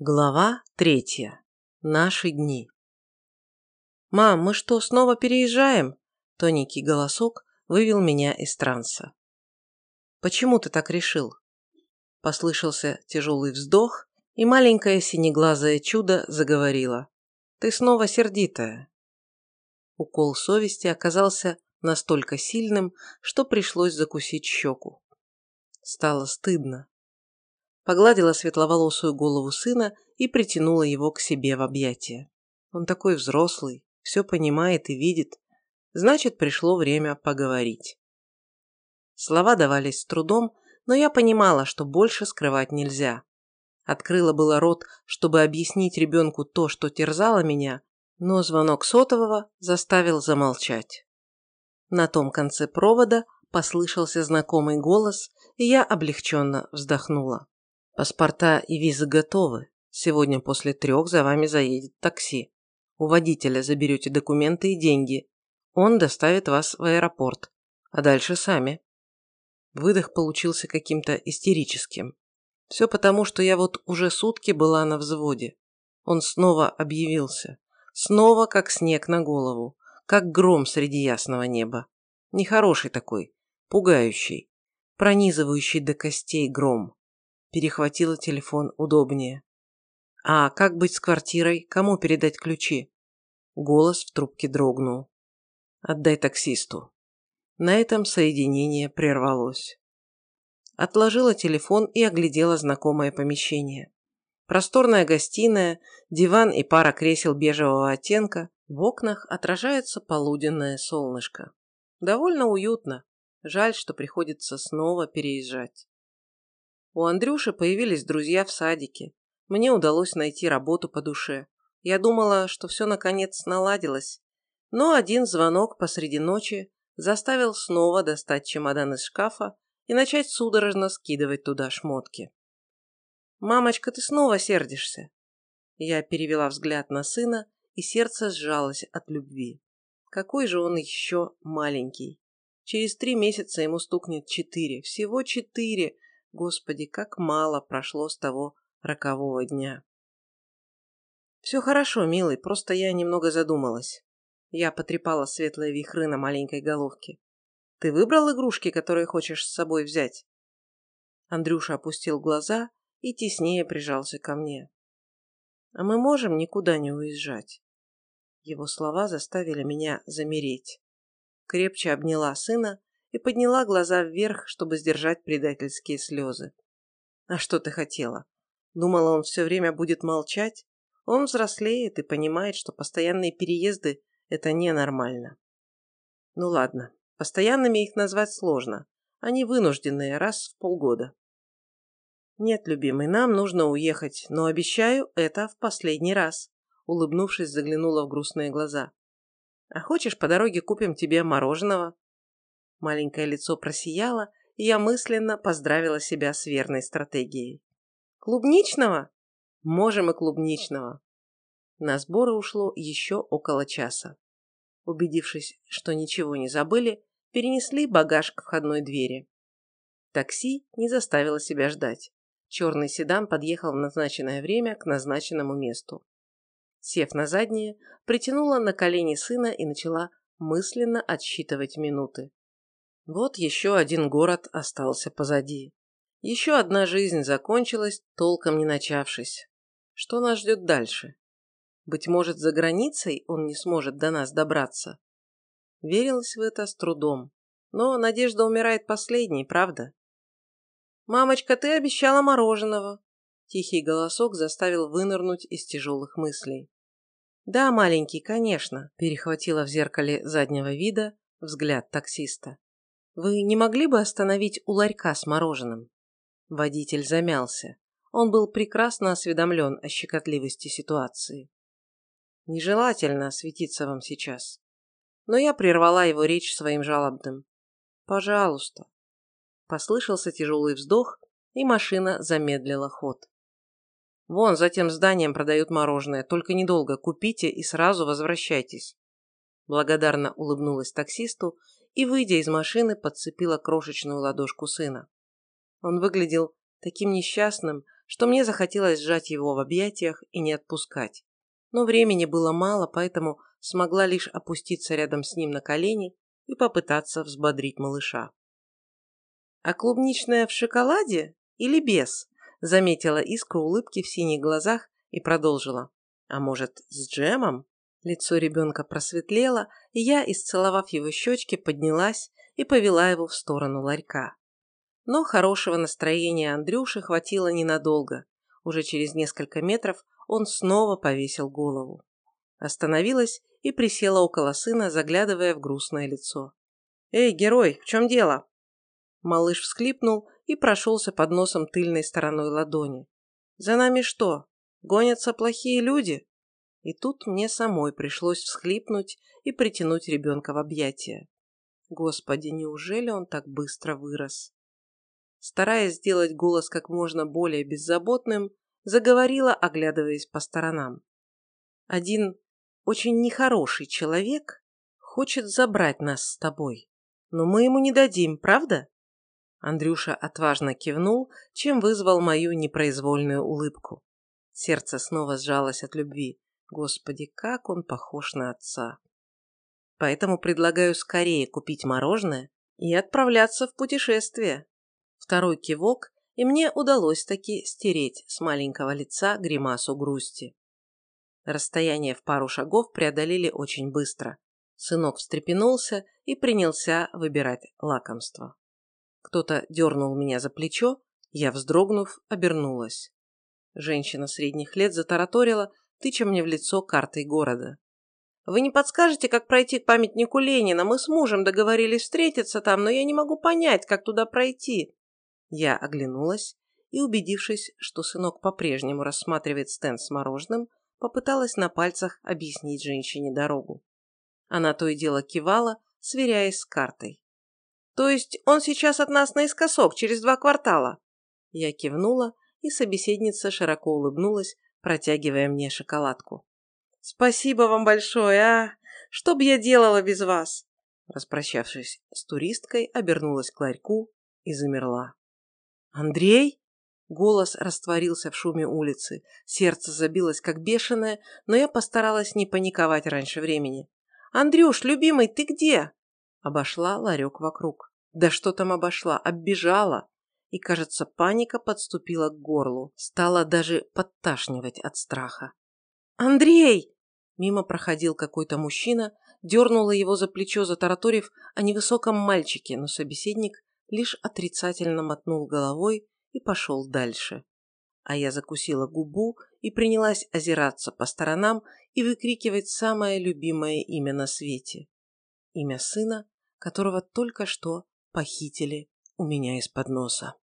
Глава третья. Наши дни. «Мам, мы что, снова переезжаем?» Тоненький голосок вывел меня из транса. «Почему ты так решил?» Послышался тяжелый вздох, и маленькое синеглазое чудо заговорило. «Ты снова сердитая». Укол совести оказался настолько сильным, что пришлось закусить щеку. Стало стыдно погладила светловолосую голову сына и притянула его к себе в объятия. Он такой взрослый, все понимает и видит. Значит, пришло время поговорить. Слова давались с трудом, но я понимала, что больше скрывать нельзя. Открыла было рот, чтобы объяснить ребенку то, что терзало меня, но звонок сотового заставил замолчать. На том конце провода послышался знакомый голос, и я облегченно вздохнула. Паспорта и визы готовы. Сегодня после трех за вами заедет такси. У водителя заберете документы и деньги. Он доставит вас в аэропорт. А дальше сами. Выдох получился каким-то истерическим. Все потому, что я вот уже сутки была на взводе. Он снова объявился. Снова как снег на голову. Как гром среди ясного неба. Нехороший такой. Пугающий. Пронизывающий до костей гром. Перехватила телефон удобнее. «А как быть с квартирой? Кому передать ключи?» Голос в трубке дрогнул. «Отдай таксисту». На этом соединение прервалось. Отложила телефон и оглядела знакомое помещение. Просторная гостиная, диван и пара кресел бежевого оттенка. В окнах отражается полуденное солнышко. Довольно уютно. Жаль, что приходится снова переезжать. У Андрюши появились друзья в садике. Мне удалось найти работу по душе. Я думала, что все наконец наладилось. Но один звонок посреди ночи заставил снова достать чемодан из шкафа и начать судорожно скидывать туда шмотки. «Мамочка, ты снова сердишься?» Я перевела взгляд на сына, и сердце сжалось от любви. Какой же он еще маленький. Через три месяца ему стукнет четыре. Всего четыре, Господи, как мало прошло с того рокового дня. Все хорошо, милый, просто я немного задумалась. Я потрепала светлые вихры на маленькой головке. Ты выбрал игрушки, которые хочешь с собой взять? Андрюша опустил глаза и теснее прижался ко мне. А мы можем никуда не уезжать. Его слова заставили меня замереть. Крепче обняла сына и подняла глаза вверх, чтобы сдержать предательские слезы. «А что ты хотела? Думала, он все время будет молчать? Он взрослеет и понимает, что постоянные переезды – это ненормально». «Ну ладно, постоянными их назвать сложно. Они вынужденные раз в полгода». «Нет, любимый, нам нужно уехать, но обещаю, это в последний раз», улыбнувшись, заглянула в грустные глаза. «А хочешь, по дороге купим тебе мороженого?» Маленькое лицо просияло, и я мысленно поздравила себя с верной стратегией. «Клубничного?» «Можем и клубничного». На сборы ушло еще около часа. Убедившись, что ничего не забыли, перенесли багаж к входной двери. Такси не заставило себя ждать. Черный седан подъехал в назначенное время к назначенному месту. Сев на заднее, притянула на колени сына и начала мысленно отсчитывать минуты. Вот еще один город остался позади. Еще одна жизнь закончилась, толком не начавшись. Что нас ждет дальше? Быть может, за границей он не сможет до нас добраться? Верилась в это с трудом. Но надежда умирает последней, правда? «Мамочка, ты обещала мороженого!» Тихий голосок заставил вынырнуть из тяжелых мыслей. «Да, маленький, конечно», – перехватила в зеркале заднего вида взгляд таксиста. Вы не могли бы остановить у ларька с мороженым? Водитель замялся. Он был прекрасно осведомлен о щекотливости ситуации. Нежелательно светиться вам сейчас. Но я прервала его речь своим жалобным. Пожалуйста. Послышался тяжелый вздох, и машина замедлила ход. Вон, за тем зданием продают мороженое. Только недолго купите и сразу возвращайтесь. Благодарно улыбнулась таксисту и, выйдя из машины, подцепила крошечную ладошку сына. Он выглядел таким несчастным, что мне захотелось сжать его в объятиях и не отпускать. Но времени было мало, поэтому смогла лишь опуститься рядом с ним на колени и попытаться взбодрить малыша. «А клубничная в шоколаде или без?» заметила искру улыбки в синих глазах и продолжила. «А может, с джемом?» Лицо ребенка просветлело, и я, исцеловав его щечки, поднялась и повела его в сторону ларька. Но хорошего настроения Андрюши хватило ненадолго. Уже через несколько метров он снова повесил голову. Остановилась и присела около сына, заглядывая в грустное лицо. «Эй, герой, в чем дело?» Малыш всхлипнул и прошелся под носом тыльной стороной ладони. «За нами что, гонятся плохие люди?» И тут мне самой пришлось всхлипнуть и притянуть ребенка в объятия. Господи, неужели он так быстро вырос? Стараясь сделать голос как можно более беззаботным, заговорила, оглядываясь по сторонам. Один очень нехороший человек хочет забрать нас с тобой, но мы ему не дадим, правда? Андрюша отважно кивнул, чем вызвал мою непроизвольную улыбку. Сердце снова сжалось от любви. Господи, как он похож на отца. Поэтому предлагаю скорее купить мороженое и отправляться в путешествие. Второй кивок, и мне удалось таки стереть с маленького лица гримасу грусти. Расстояние в пару шагов преодолели очень быстро. Сынок встрепенулся и принялся выбирать лакомство. Кто-то дернул меня за плечо, я, вздрогнув, обернулась. Женщина средних лет затараторила, тыча мне в лицо картой города. «Вы не подскажете, как пройти к памятнику Ленина? Мы с мужем договорились встретиться там, но я не могу понять, как туда пройти». Я оглянулась и, убедившись, что сынок по-прежнему рассматривает стенд с мороженым, попыталась на пальцах объяснить женщине дорогу. Она то и дело кивала, сверяясь с картой. «То есть он сейчас от нас наискосок, через два квартала?» Я кивнула, и собеседница широко улыбнулась, протягивая мне шоколадку. «Спасибо вам большое, а! Что б я делала без вас?» Распрощавшись с туристкой, обернулась к ларьку и замерла. «Андрей?» Голос растворился в шуме улицы. Сердце забилось как бешеное, но я постаралась не паниковать раньше времени. «Андрюш, любимый, ты где?» Обошла ларек вокруг. Да что там обошла? Оббежала и, кажется, паника подступила к горлу, стала даже подташнивать от страха. «Андрей!» Мимо проходил какой-то мужчина, дернула его за плечо, затараторив о невысоком мальчике, но собеседник лишь отрицательно мотнул головой и пошел дальше. А я закусила губу и принялась озираться по сторонам и выкрикивать самое любимое имя на свете. Имя сына, которого только что похитили у меня из-под носа.